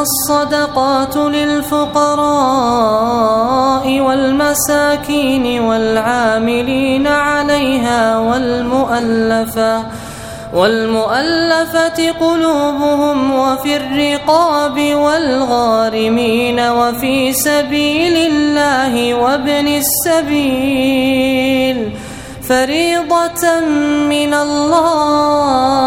الصدقات للفقراء والمساكين والعاملين عليها والمؤلفة والمؤلفة قلوبهم وفي الرقاب والغارمين وفي سبيل الله وابن السبيل فريضة من الله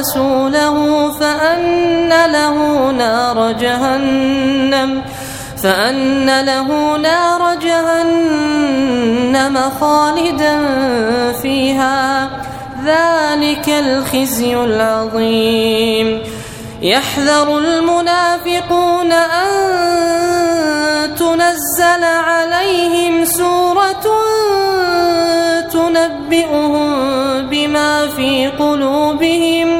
ورسوله فأن له نار جهنم فأن له نار جهنم خالدا فيها. ذلك الخزي العظيم. يحذر المنافقون أن تنزل عليهم سورة تنبئهم بما في قلوبهم.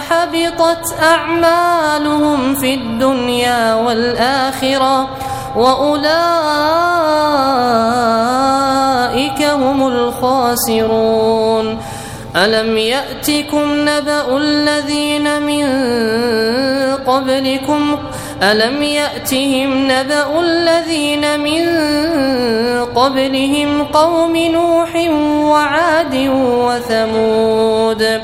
حبطت أعمالهم في الدنيا والآخرة وأولئك هم الخاسرون. ألم يأتكم نبأ الذين من قبلكم؟ ألم يأتهم نبأ الذين من قبلهم قوم نوح وعاد وثمود؟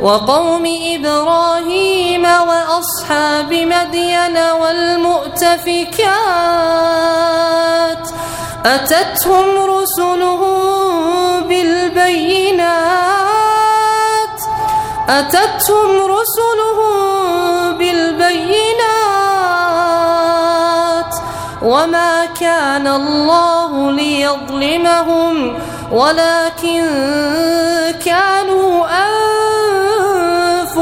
وقوم إبراهيم وأصحاب مدين والمؤتفكات أتتهم رسلهم بالبينات أتتهم رسلهم بالبينات وما كان الله ليظلمهم ولكن كانوا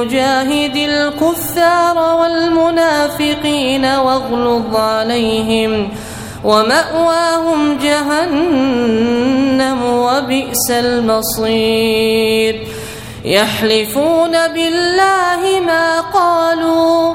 جاهد الكفار والمنافقين واغلظ عليهم ومأواهم جهنم وبئس المصير. يحلفون بالله ما قالوا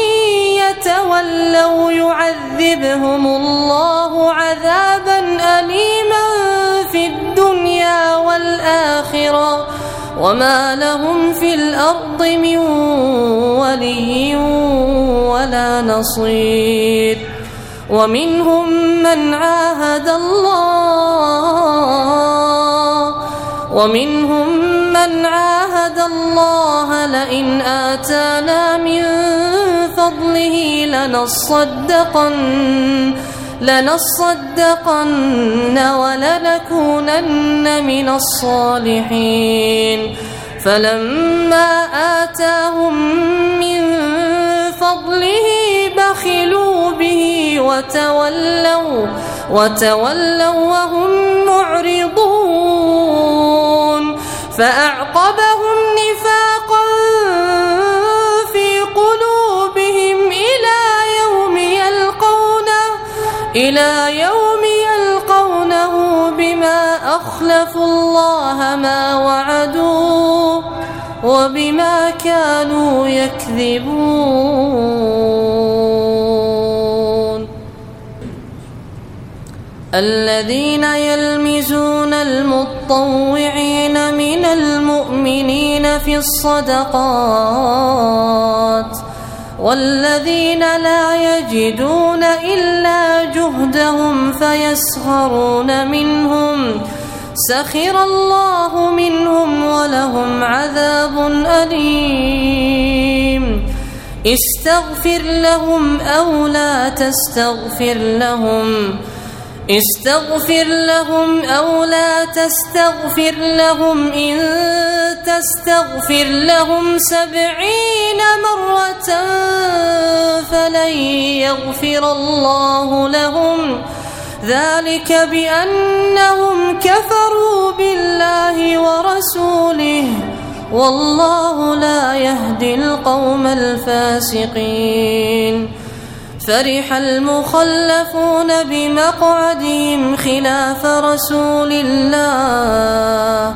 يتولوا يعذبهم الله عذابا أليما في الدنيا والآخرة وما لهم في الأرض من ولي ولا نصير ومنهم من عاهد الله ومنهم من عاهد الله لئن آتانا من فضله لنصدقن لنصدقن ولنكونن من الصالحين. فلما آتاهم من فضله بخلوا به وتولوا وتولوا وهم معرضون. فأعقبهم إلى يوم يلقونه بما أخلفوا الله ما وعدوه وبما كانوا يكذبون. الذين يلمزون المطوعين من المؤمنين في الصدقات والذين لا يجدون إلا جهدهم فيسخرون منهم سخر الله منهم ولهم عذاب أليم. استغفر لهم أو لا تستغفر لهم. استغفر لهم أو لا تستغفر لهم إن تستغفر لهم سبعين مرة فلن يغفر الله لهم. ذلك بأنهم كفروا بالله ورسوله. والله لا يهدي القوم الفاسقين. فرح المخلفون بمقعدهم خلاف رسول الله.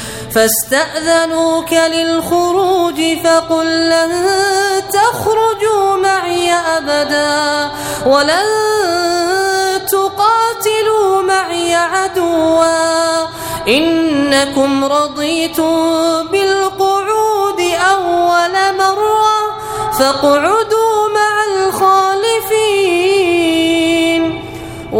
فاستأذنوك للخروج فقل لن تخرجوا معي أبدا ولن تقاتلوا معي عدوا إنكم رضيتم بالقعود أول مرة فاقعدوا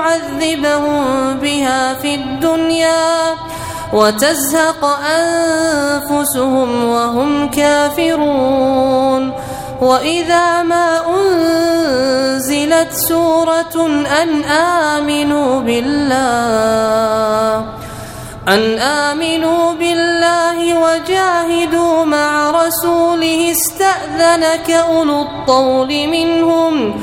يعذبهم بها في الدنيا وتزهق أنفسهم وهم كافرون. وإذا ما أنزلت سورة أن آمنوا بالله أن آمنوا بالله وجاهدوا مع رسوله استأذنك أولو الطول منهم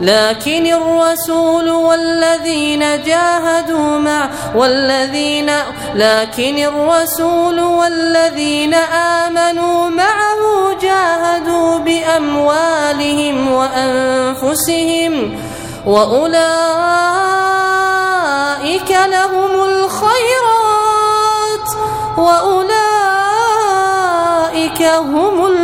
لكن الرسول والذين جاهدوا مع والذين لكن الرسول والذين آمنوا معه جاهدوا بأموالهم وأنفسهم وأولئك لهم الخيرات وأولئك هم المفلحون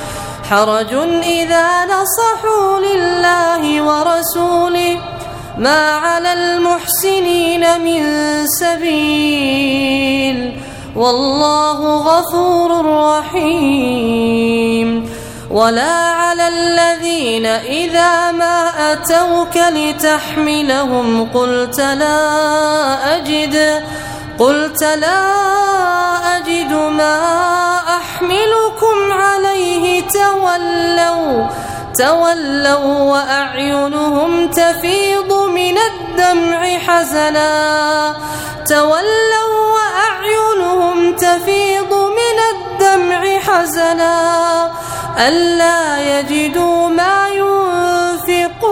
حرج إذا نصحوا لله ورسوله ما على المحسنين من سبيل والله غفور رحيم ولا على الذين إذا ما أتوك لتحملهم قلت لا أجد قلت لا أجد ما أحملكم عليه تولوا تولوا وأعينهم تفيض من الدمع حزنا. تولوا وأعينهم تفيض من الدمع حزنا. ألا يجدوا ما ينفقون.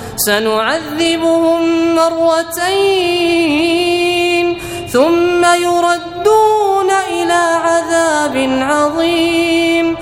سنعذبهم مرتين ثم يردون إلى عذاب عظيم.